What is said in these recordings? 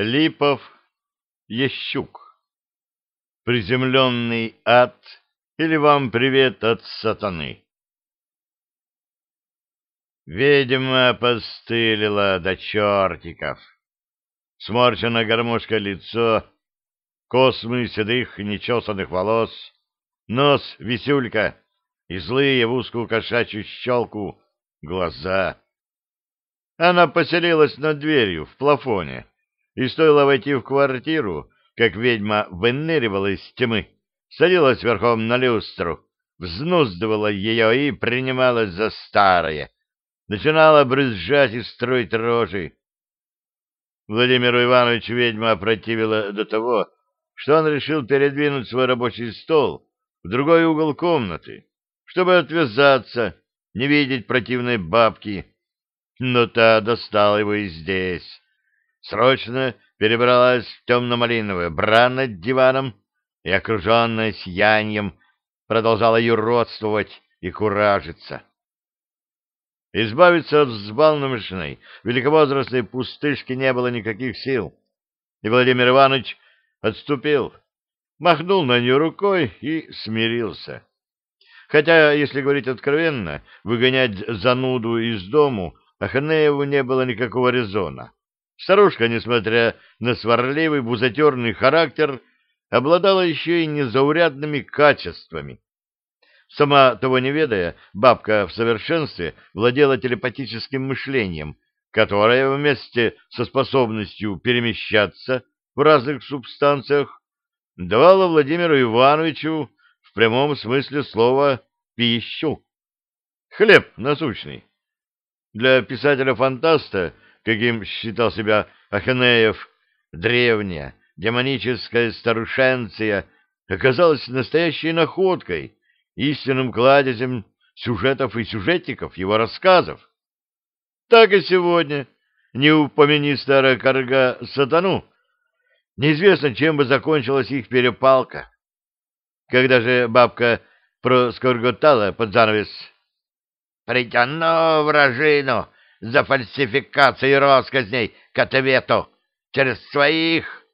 Липов Ящук. Приземленный ад или вам привет от сатаны? Ведьма постылила до чертиков. Сморчено гармошка лицо, космы седых нечесанных волос, нос висюлька и злые в узкую кошачью щелку глаза. Она поселилась над дверью в плафоне и стоило войти в квартиру, как ведьма выныривала из тьмы, садилась верхом на люстру, взнуздывала ее и принималась за старое, начинала брызжать и строить рожи. Владимиру Ивановичу ведьма опротивила до того, что он решил передвинуть свой рабочий стол в другой угол комнаты, чтобы отвязаться, не видеть противной бабки. Но та достала его и здесь срочно перебралась в темно-малиновое бра над диваном и, окруженная сиянием, продолжала юродствовать и куражиться. Избавиться от взбалмошной, великовозрастной пустышки не было никаких сил, и Владимир Иванович отступил, махнул на нее рукой и смирился. Хотя, если говорить откровенно, выгонять зануду из дому Аханееву не было никакого резона. Старушка, несмотря на сварливый бузатерный характер, обладала еще и незаурядными качествами. Сама того не ведая, бабка в совершенстве владела телепатическим мышлением, которое вместе со способностью перемещаться в разных субстанциях давало Владимиру Ивановичу в прямом смысле слова пищу. Хлеб насущный. Для писателя-фантаста каким считал себя Аханеев, древняя, демоническая старушенция оказалась настоящей находкой, истинным кладезем сюжетов и сюжетиков его рассказов. Так и сегодня, не упомяни старая корга сатану, неизвестно, чем бы закончилась их перепалка. Когда же бабка проскорготала под занавес «Притяну вражину!» За фальсификацией россказней к ответу через своих.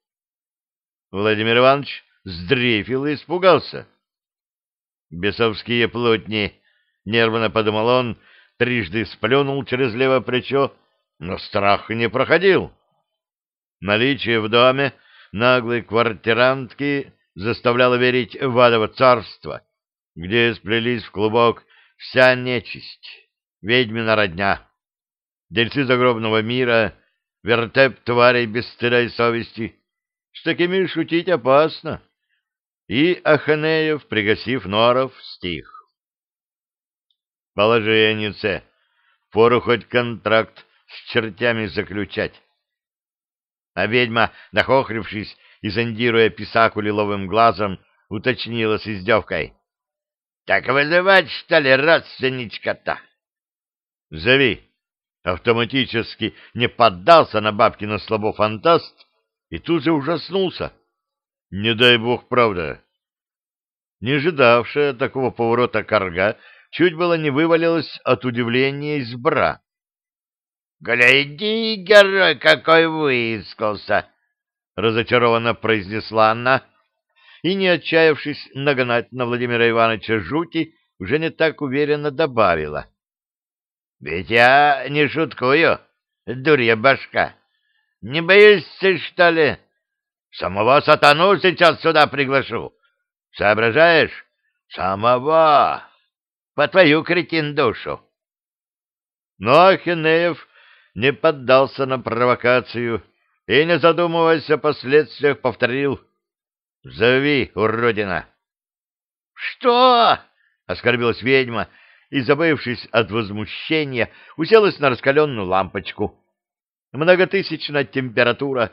Владимир Иванович сдрейфил и испугался. Бесовские плотни, нервно подумал он, трижды сплюнул через левое плечо, но страх не проходил. Наличие в доме наглой квартирантки заставляло верить в адово царство, где сплелись в клубок вся нечисть, ведьмина родня дельцы загробного мира, вертеп тварей без стыда и совести. С такими шутить опасно. И Аханеев, пригасив норов, стих. Положеннице, пору хоть контракт с чертями заключать. А ведьма, нахохлившись и зондируя писаку лиловым глазом, уточнила с издевкой. — Так вызывать, что ли, родственничка-то? — Зови, автоматически не поддался на бабкино слабо фантаст и тут же ужаснулся. Не дай бог, правда. Не ожидавшая такого поворота корга чуть было не вывалилась от удивления из бра. — Гляди, герой, какой выискался! — разочарованно произнесла она, и, не отчаявшись нагнать на Владимира Ивановича жути, уже не так уверенно добавила — ведь я не шуткую, дурья башка. Не боишься, что ли? Самого сатану сейчас сюда приглашу. Соображаешь? Самого. По твою кретин душу. Но Ахинеев не поддался на провокацию и, не задумываясь о последствиях, повторил «Зови, уродина!» «Что?» — оскорбилась ведьма, и, забывшись от возмущения, уселась на раскаленную лампочку. Многотысячная температура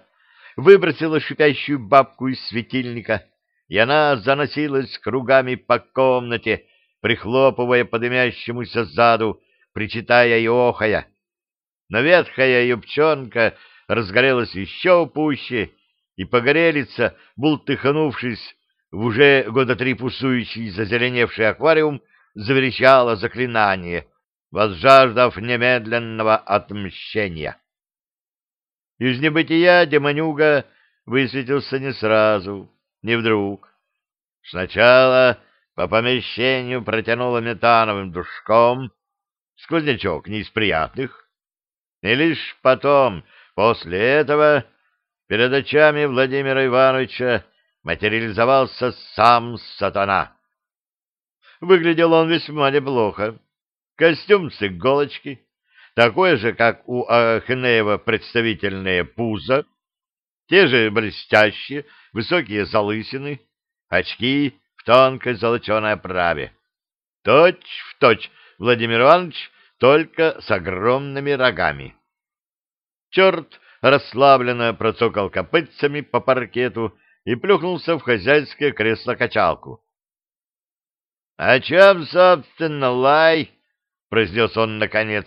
выбросила шипящую бабку из светильника, и она заносилась кругами по комнате, прихлопывая по дымящемуся заду, причитая и охая. Но ветхая юбчонка разгорелась еще пуще, и погорелица, бултыханувшись в уже года три пусующий зазеленевший аквариум, заверещало заклинание, возжаждав немедленного отмщения. Из небытия демонюга высветился не сразу, не вдруг. Сначала по помещению протянуло метановым душком, сквознячок не из приятных, и лишь потом, после этого, перед очами Владимира Ивановича материализовался сам сатана. Выглядел он весьма неплохо. Костюм с иголочки, такой же, как у Ахнеева представительное пузо, те же блестящие, высокие залысины, очки в тонкой золоченой оправе. Точь в точь Владимир Иванович, только с огромными рогами. Черт расслабленно процокал копытцами по паркету и плюхнулся в хозяйское кресло-качалку. — О чем, собственно, лай? — произнес он наконец.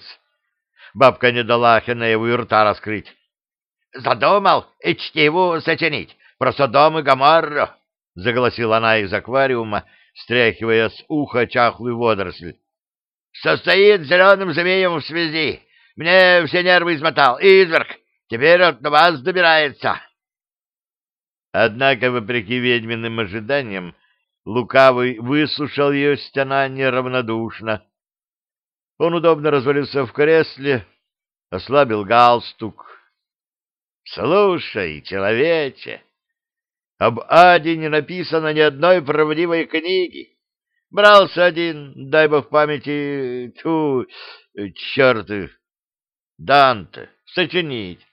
Бабка не дала Хенееву и рта раскрыть. — Задумал и чтиву сочинить про Содом и Гоморру, — заголосила она из аквариума, стряхивая с уха чахлую водоросль. — Состоит зеленым змеем в связи. Мне все нервы измотал. Изверг, теперь от вас добирается. Однако, вопреки ведьминым ожиданиям, Лукавый выслушал ее стена неравнодушно. Он удобно развалился в кресле, ослабил галстук. — Слушай, человече, об Аде не написано ни одной правдивой книги. Брался один, дай в памяти, ту, черт, Данте, сочинить.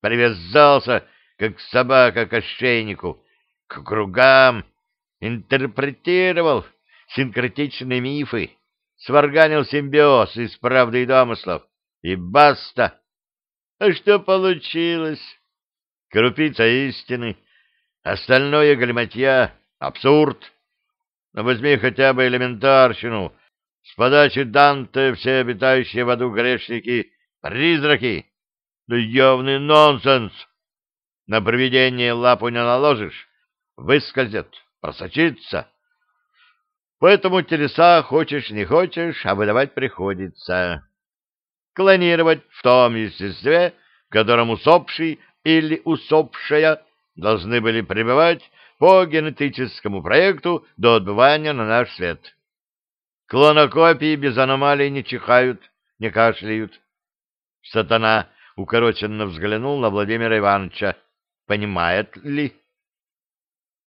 Привязался как собака к ошейнику, к кругам, интерпретировал синкретичные мифы, сварганил симбиоз из правды и домыслов, и баста. А что получилось? Крупица истины, остальное галиматья, абсурд. Но возьми хотя бы элементарщину. С подачи Данте все обитающие в аду грешники — призраки. Да явный нонсенс. На проведение лапу не наложишь, выскользет, просочится. Поэтому телеса, хочешь не хочешь, а выдавать приходится. Клонировать в том естестве, в котором усопший или усопшая должны были пребывать по генетическому проекту до отбывания на наш свет. Клонокопии без аномалий не чихают, не кашляют. Сатана укороченно взглянул на Владимира Ивановича. Понимает ли?